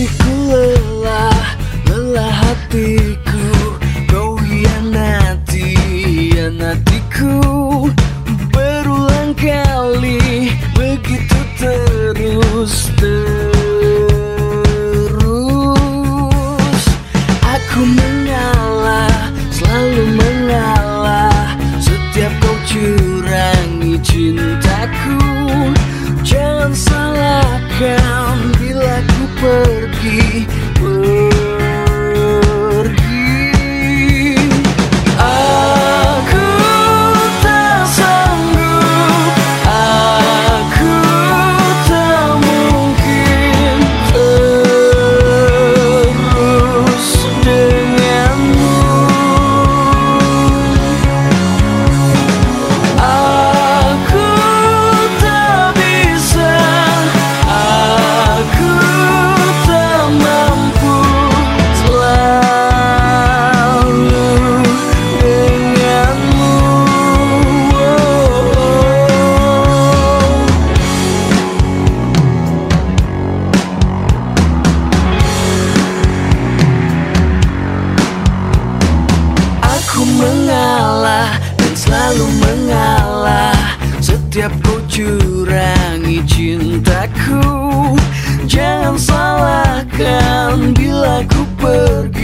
Kasihku lelah, lelah hatiku. Kau hianati, hianatiku. Salahkan bila ku pergi selalu mengalah. Setiap kau curangi cintaku Jangan salahkan bila ku pergi